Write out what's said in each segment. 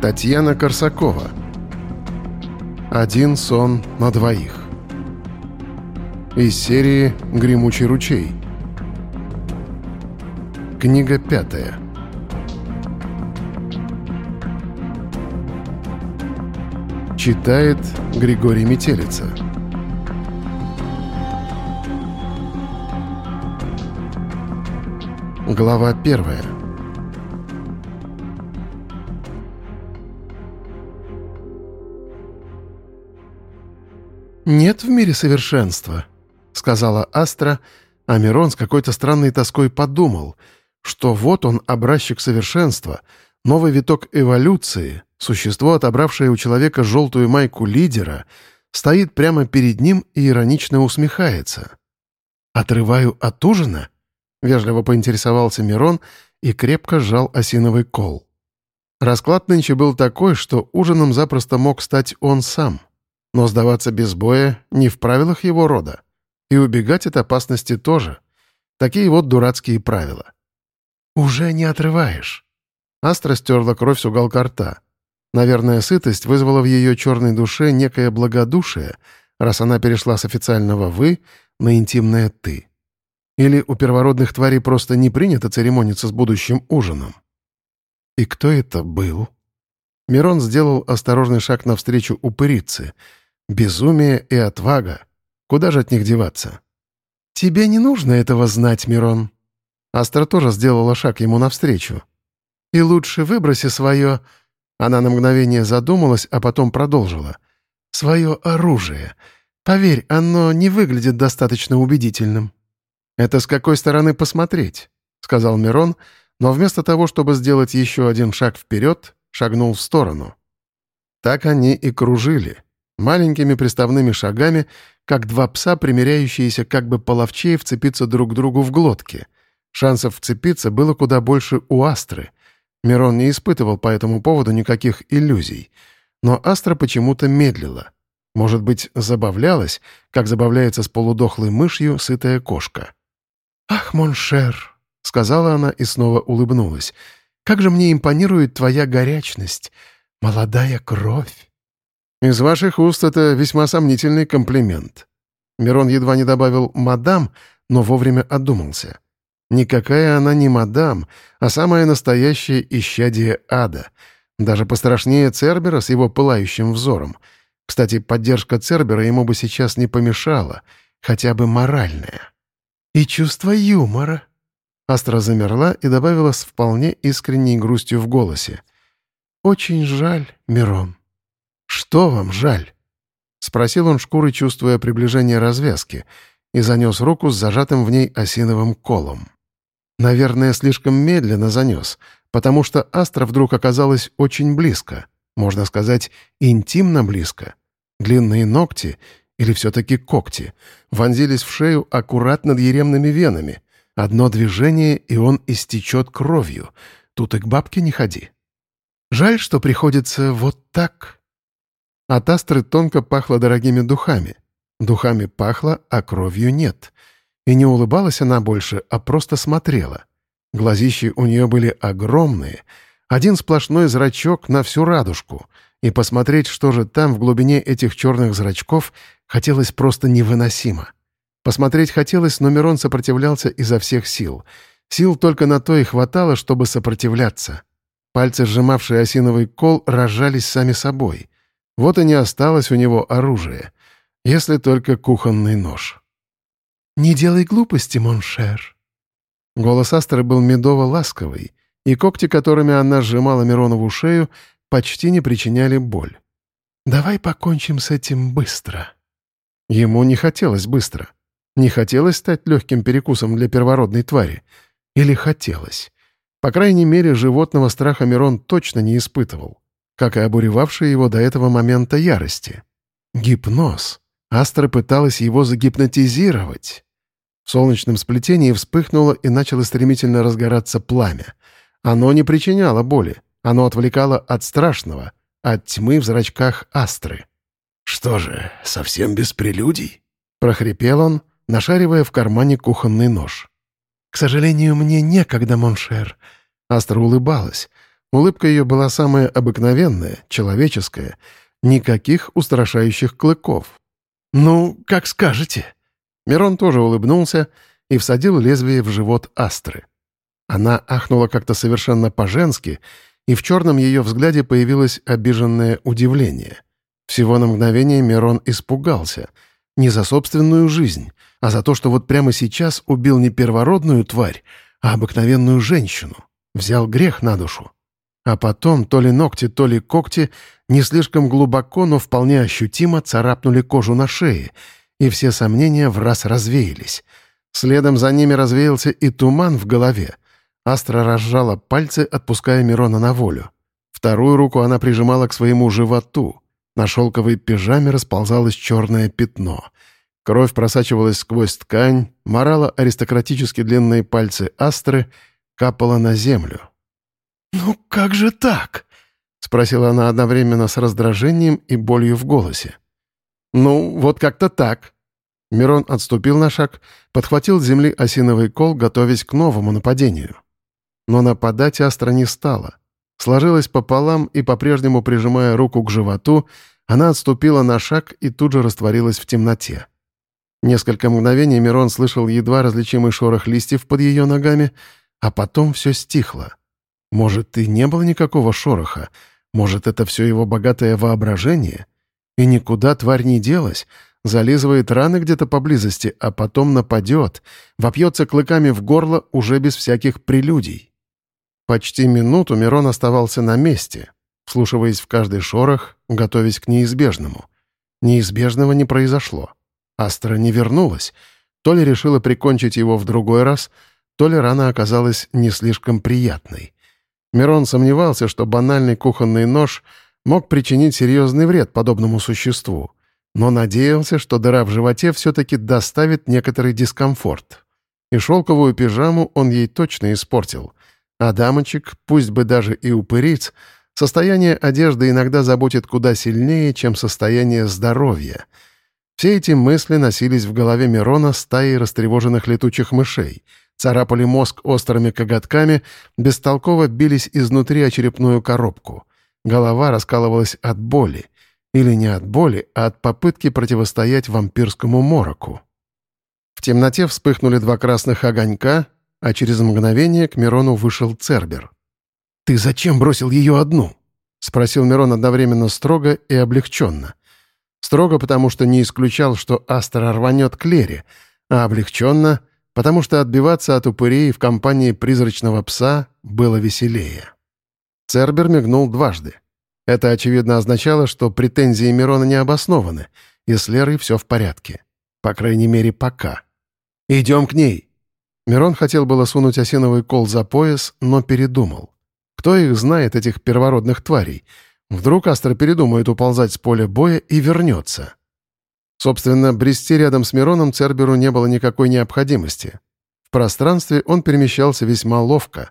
Татьяна Корсакова. Один сон на двоих. Из серии «Гремучий ручей». Книга пятая. Читает Григорий Метелица. Глава первая. «Нет в мире совершенства», — сказала Астра, а Мирон с какой-то странной тоской подумал, что вот он, образчик совершенства, новый виток эволюции, существо, отобравшее у человека желтую майку лидера, стоит прямо перед ним и иронично усмехается. «Отрываю от ужина?» — вежливо поинтересовался Мирон и крепко сжал осиновый кол. Расклад нынче был такой, что ужином запросто мог стать он сам — но сдаваться без боя не в правилах его рода. И убегать от опасности тоже. Такие вот дурацкие правила. «Уже не отрываешь». Астра стерла кровь с уголка рта. Наверное, сытость вызвала в ее черной душе некое благодушие, раз она перешла с официального «вы» на интимное «ты». Или у первородных тварей просто не принято церемониться с будущим ужином. И кто это был? Мирон сделал осторожный шаг навстречу упырице. Безумие и отвага. Куда же от них деваться? «Тебе не нужно этого знать, Мирон». Астра тоже сделала шаг ему навстречу. «И лучше выброси свое...» Она на мгновение задумалась, а потом продолжила. «Свое оружие. Поверь, оно не выглядит достаточно убедительным». «Это с какой стороны посмотреть?» — сказал Мирон, но вместо того, чтобы сделать еще один шаг вперед, шагнул в сторону. Так они и кружили, маленькими приставными шагами, как два пса, примеряющиеся как бы половчее вцепиться друг другу в глотки. Шансов вцепиться было куда больше у Астры. Мирон не испытывал по этому поводу никаких иллюзий. Но Астра почему-то медлила. Может быть, забавлялась, как забавляется с полудохлой мышью сытая кошка. «Ах, Mon cher!» — сказала она и снова улыбнулась — как же мне импонирует твоя горячность, молодая кровь!» «Из ваших уст это весьма сомнительный комплимент». Мирон едва не добавил «мадам», но вовремя одумался. Никакая она не мадам, а самое настоящее исчадие ада. Даже пострашнее Цербера с его пылающим взором. Кстати, поддержка Цербера ему бы сейчас не помешала, хотя бы моральная. «И чувство юмора», Астра замерла и добавила с вполне искренней грустью в голосе. «Очень жаль, Мирон». «Что вам жаль?» — спросил он шкурой, чувствуя приближение развязки, и занес руку с зажатым в ней осиновым колом. Наверное, слишком медленно занес, потому что Астра вдруг оказалась очень близко, можно сказать, интимно близко. Длинные ногти, или все-таки когти, вонзились в шею аккуратно над еремными венами — Одно движение, и он истечет кровью. Тут и к бабке не ходи. Жаль, что приходится вот так. От астры тонко пахло дорогими духами. Духами пахло, а кровью нет. И не улыбалась она больше, а просто смотрела. Глазищи у нее были огромные, один сплошной зрачок на всю радужку, и посмотреть, что же там в глубине этих черных зрачков, хотелось просто невыносимо. Посмотреть хотелось, но Мирон сопротивлялся изо всех сил. Сил только на то и хватало, чтобы сопротивляться. Пальцы, сжимавшие осиновый кол, разжались сами собой. Вот и не осталось у него оружия. Если только кухонный нож. «Не делай глупости, mon cher». Голос Астры был медово-ласковый, и когти, которыми она сжимала Миронову шею, почти не причиняли боль. «Давай покончим с этим быстро». Ему не хотелось быстро. Не хотелось стать легким перекусом для первородной твари? Или хотелось? По крайней мере, животного страха Мирон точно не испытывал, как и обуревавшие его до этого момента ярости. Гипноз. Астра пыталась его загипнотизировать. В солнечном сплетении вспыхнуло и начало стремительно разгораться пламя. Оно не причиняло боли, оно отвлекало от страшного, от тьмы в зрачках Астры. «Что же, совсем без прелюдий?» — прохрипел он, нашаривая в кармане кухонный нож. «К сожалению, мне некогда, mon cher». Астра улыбалась. Улыбка ее была самая обыкновенная, человеческая. Никаких устрашающих клыков. «Ну, как скажете». Мирон тоже улыбнулся и всадил лезвие в живот Астры. Она ахнула как-то совершенно по-женски, и в черном ее взгляде появилось обиженное удивление. Всего на мгновение Мирон испугался. Не за собственную жизнь, а за то, что вот прямо сейчас убил не первородную тварь, а обыкновенную женщину. Взял грех на душу. А потом то ли ногти, то ли когти не слишком глубоко, но вполне ощутимо царапнули кожу на шее, и все сомнения в раз развеялись. Следом за ними развеялся и туман в голове. Астра разжала пальцы, отпуская Мирона на волю. Вторую руку она прижимала к своему животу. На шелковой пижаме расползалось черное пятно. Кровь просачивалась сквозь ткань, морала аристократически длинные пальцы Астры, капала на землю. «Ну как же так?» — спросила она одновременно с раздражением и болью в голосе. «Ну, вот как-то так». Мирон отступил на шаг, подхватил с земли осиновый кол, готовясь к новому нападению. Но нападать Астра не стала. Сложилась пополам и, по-прежнему прижимая руку к животу, она отступила на шаг и тут же растворилась в темноте. Несколько мгновений Мирон слышал едва различимый шорох листьев под ее ногами, а потом все стихло. Может, и не было никакого шороха, может, это все его богатое воображение? И никуда тварь не делась, зализывает раны где-то поблизости, а потом нападет, вопьется клыками в горло уже без всяких прелюдий. Почти минуту Мирон оставался на месте, вслушиваясь в каждый шорох, готовясь к неизбежному. Неизбежного не произошло. Астра не вернулась. То ли решила прикончить его в другой раз, то ли рана оказалась не слишком приятной. Мирон сомневался, что банальный кухонный нож мог причинить серьезный вред подобному существу, но надеялся, что дыра в животе все-таки доставит некоторый дискомфорт. И шелковую пижаму он ей точно испортил. А дамочек, пусть бы даже и упыриц, состояние одежды иногда заботит куда сильнее, чем состояние здоровья — все эти мысли носились в голове Мирона стаей растревоженных летучих мышей, царапали мозг острыми коготками, бестолково бились изнутри о черепную коробку. Голова раскалывалась от боли. Или не от боли, а от попытки противостоять вампирскому мороку. В темноте вспыхнули два красных огонька, а через мгновение к Мирону вышел Цербер. «Ты зачем бросил ее одну?» — спросил Мирон одновременно строго и облегченно. Строго потому, что не исключал, что Астра рванет к Лере, а облегченно, потому что отбиваться от упырей в компании призрачного пса было веселее. Цербер мигнул дважды. Это, очевидно, означало, что претензии Мирона не обоснованы, и с Лерой все в порядке. По крайней мере, пока. «Идем к ней!» Мирон хотел было сунуть осиновый кол за пояс, но передумал. Кто их знает, этих первородных тварей — Вдруг Астра передумает уползать с поля боя и вернется. Собственно, брести рядом с Мироном Церберу не было никакой необходимости. В пространстве он перемещался весьма ловко.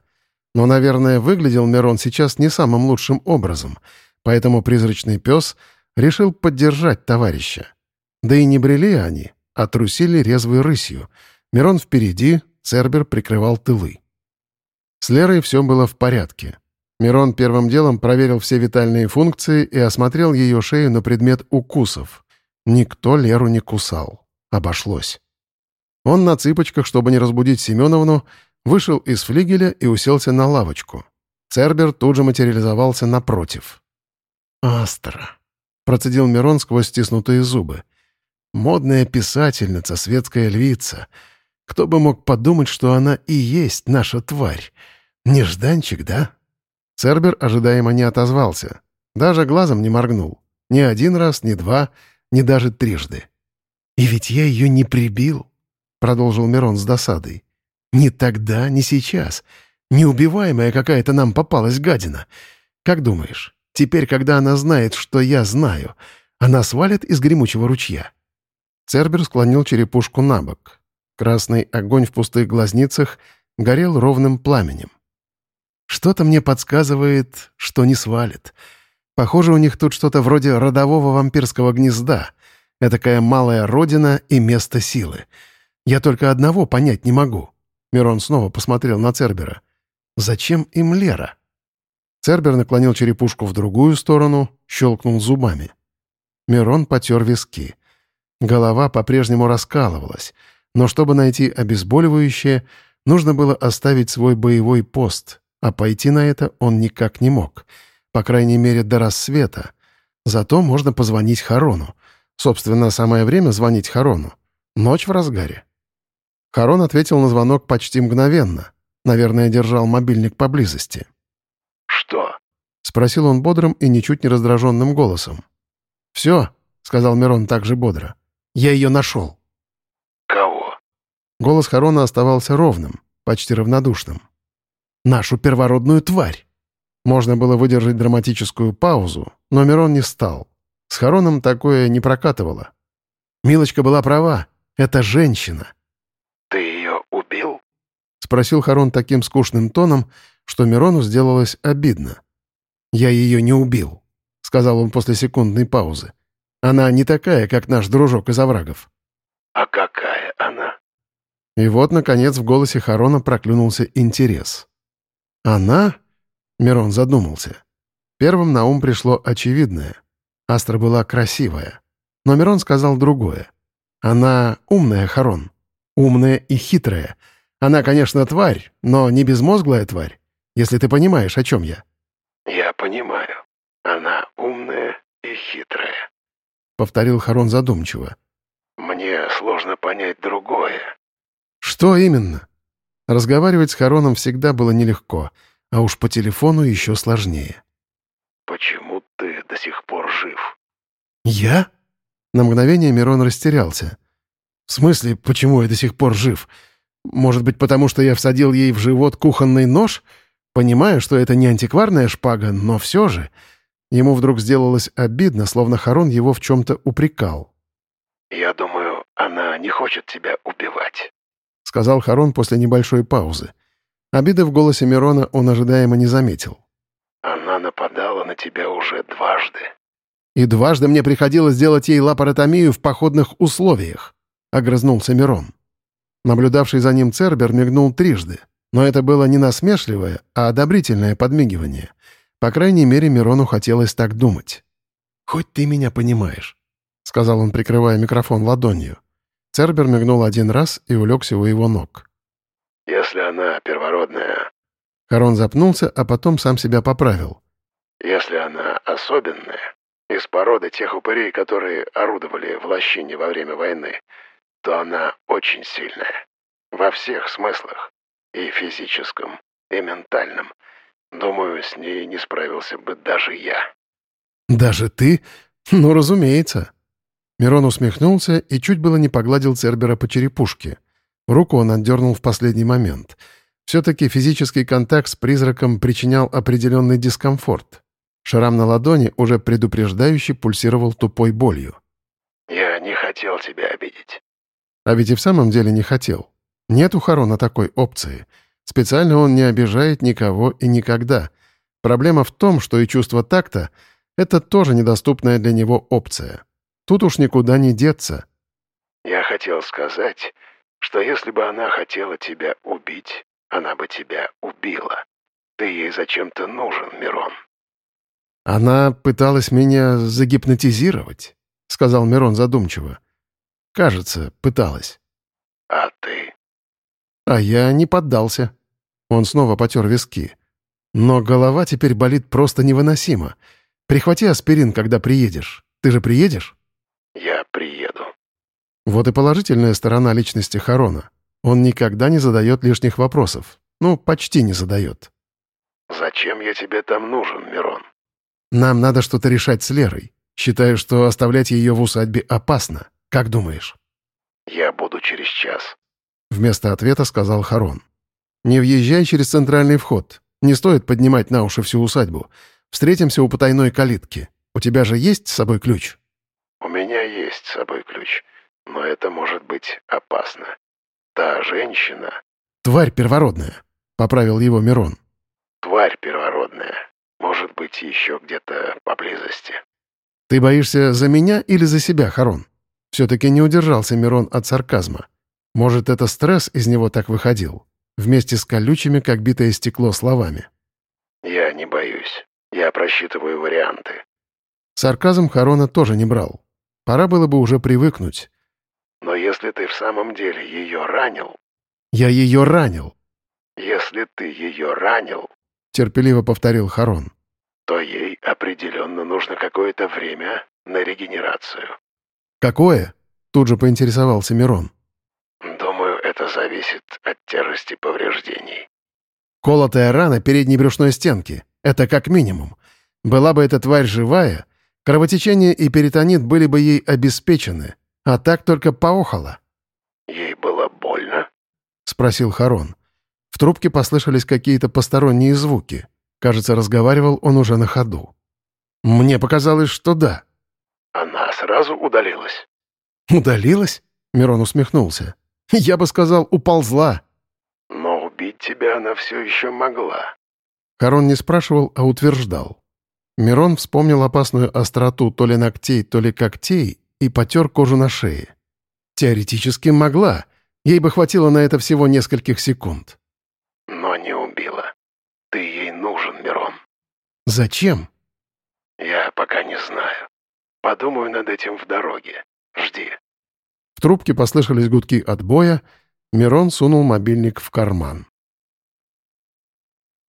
Но, наверное, выглядел Мирон сейчас не самым лучшим образом, поэтому призрачный пес решил поддержать товарища. Да и не брели они, а трусили резвой рысью. Мирон впереди, Цербер прикрывал тылы. С Лерой все было в порядке. Мирон первым делом проверил все витальные функции и осмотрел ее шею на предмет укусов. Никто Леру не кусал. Обошлось. Он на цыпочках, чтобы не разбудить Семеновну, вышел из флигеля и уселся на лавочку. Цербер тут же материализовался напротив. «Астра», — процедил Мирон сквозь стиснутые зубы. «Модная писательница, светская львица. Кто бы мог подумать, что она и есть наша тварь? Нежданчик, да?» Цербер ожидаемо не отозвался. Даже глазом не моргнул. Ни один раз, ни два, ни даже трижды. «И ведь я ее не прибил», — продолжил Мирон с досадой. «Ни тогда, ни сейчас. Неубиваемая какая-то нам попалась гадина. Как думаешь, теперь, когда она знает, что я знаю, она свалит из гремучего ручья?» Цербер склонил черепушку на бок. Красный огонь в пустых глазницах горел ровным пламенем. Что-то мне подсказывает, что не свалит. Похоже, у них тут что-то вроде родового вампирского гнезда. Этакая малая родина и место силы. Я только одного понять не могу. Мирон снова посмотрел на Цербера. Зачем им Лера? Цербер наклонил черепушку в другую сторону, щелкнул зубами. Мирон потер виски. Голова по-прежнему раскалывалась, но чтобы найти обезболивающее, нужно было оставить свой боевой пост, а пойти на это он никак не мог, по крайней мере, до рассвета. Зато можно позвонить Харону. Собственно, самое время звонить Харону. Ночь в разгаре. Харон ответил на звонок почти мгновенно. Наверное, держал мобильник поблизости. «Что?» — спросил он бодрым и ничуть не раздраженным голосом. «Все», — сказал Мирон также бодро. «Я ее нашел». «Кого?» Голос Харона оставался ровным, почти равнодушным. «Нашу первородную тварь!» Можно было выдержать драматическую паузу, но Мирон не стал. С Хароном такое не прокатывало. Милочка была права. Это женщина. «Ты ее убил?» — спросил Харон таким скучным тоном, что Мирону сделалось обидно. «Я ее не убил», — сказал он после секундной паузы. «Она не такая, как наш дружок из оврагов». «А какая она?» И вот, наконец, в голосе Харона проклюнулся интерес. «Она?» — Мирон задумался. Первым на ум пришло очевидное. Астра была красивая. Но Мирон сказал другое. Она умная, Харон. Умная и хитрая. Она, конечно, тварь, но не безмозглая тварь, если ты понимаешь, о чем я. «Я понимаю. Она умная и хитрая», — повторил Харон задумчиво. «Мне сложно понять другое». «Что именно?» Разговаривать с Хароном всегда было нелегко, а уж по телефону еще сложнее. «Почему ты до сих пор жив?» «Я?» На мгновение Мирон растерялся. «В смысле, почему я до сих пор жив? Может быть, потому что я всадил ей в живот кухонный нож? Понимаю, что это не антикварная шпага, но все же...» Ему вдруг сделалось обидно, словно Харон его в чем-то упрекал. «Я думаю, она не хочет тебя убивать», — сказал Харон после небольшой паузы. Обиды в голосе Мирона он ожидаемо не заметил. «Она нападала на тебя уже дважды». «И дважды мне приходилось делать ей лапаротомию в походных условиях», — огрызнулся Мирон. Наблюдавший за ним Цербер мигнул трижды, но это было не насмешливое, а одобрительное подмигивание. По крайней мере, Мирону хотелось так думать. «Хоть ты меня понимаешь», — сказал он, прикрывая микрофон ладонью. Цербер мигнул один раз и улегся у его ног. «Если она первородная...» Харон запнулся, а потом сам себя поправил. «Если она особенная, из породы тех упырей, которые орудовали в лощине во время войны, то она очень сильная. Во всех смыслах. И физическом, и ментальном. Думаю, с ней не справился бы даже я». «Даже ты? Ну, разумеется». Мирон усмехнулся и чуть было не погладил Цербера по черепушке. Руку он отдернул в последний момент. Все-таки физический контакт с призраком причинял определенный дискомфорт. Шрам на ладони уже предупреждающе пульсировал тупой болью. «Я не хотел тебя обидеть». А ведь и в самом деле не хотел. Нет у Харона такой опции. Специально он не обижает никого и никогда. Проблема в том, что и чувство такта — это тоже недоступная для него опция. Тут уж никуда не деться. «Я хотел сказать, что если бы она хотела тебя убить, она бы тебя убила. Ты ей зачем-то нужен, Мирон». «Она пыталась меня загипнотизировать», — сказал Мирон задумчиво. «Кажется, пыталась». «А ты?» «А я не поддался». Он снова потер виски. «Но голова теперь болит просто невыносимо. Прихвати аспирин, когда приедешь. Ты же приедешь?» «Я приеду». Вот и положительная сторона личности Харона. Он никогда не задает лишних вопросов. Ну, почти не задает. «Зачем я тебе там нужен, Мирон?» Нам надо что-то решать с Лерой. Считаю, что оставлять ее в усадьбе опасно. Как думаешь?» «Я буду через час», — вместо ответа сказал Харон. «Не въезжай через центральный вход. Не стоит поднимать на уши всю усадьбу. Встретимся у потайной калитки. У тебя же есть с собой ключ?» «У меня есть с собой ключ, но это может быть опасно. Та женщина...» «Тварь первородная», — поправил его Мирон. «Тварь первородная может быть, еще где-то поблизости. «Ты боишься за меня или за себя, Харон?» Все-таки не удержался Мирон от сарказма. Может, это стресс из него так выходил? Вместе с колючими, как битое стекло, словами. «Я не боюсь. Я просчитываю варианты». Сарказм Харона тоже не брал. Пора было бы уже привыкнуть. «Но если ты в самом деле ее ранил...» «Я ее ранил!» «Если ты ее ранил...» — терпеливо повторил Харон. «То ей определенно нужно какое-то время на регенерацию». «Какое?» — тут же поинтересовался Мирон. «Думаю, это зависит от тяжести повреждений». «Колотая рана передней брюшной стенки. Это как минимум. Была бы эта тварь живая, кровотечение и перитонит были бы ей обеспечены, а так только поохала». «Ей было больно?» — спросил Харон. В трубке послышались какие-то посторонние звуки. Кажется, разговаривал он уже на ходу. «Мне показалось, что да». «Она сразу удалилась?» «Удалилась?» — Мирон усмехнулся. «Я бы сказал, уползла». «Но убить тебя она все еще могла». Харон не спрашивал, а утверждал. Мирон вспомнил опасную остроту то ли ногтей, то ли когтей и потер кожу на шее. Теоретически могла. Ей бы хватило на это всего нескольких секунд. «Но не убила. Ты ей нужен, Мирон». «Зачем?» «Я пока не знаю. Подумаю над этим в дороге. Жди». В трубке послышались гудки отбоя, Мирон сунул мобильник в карман.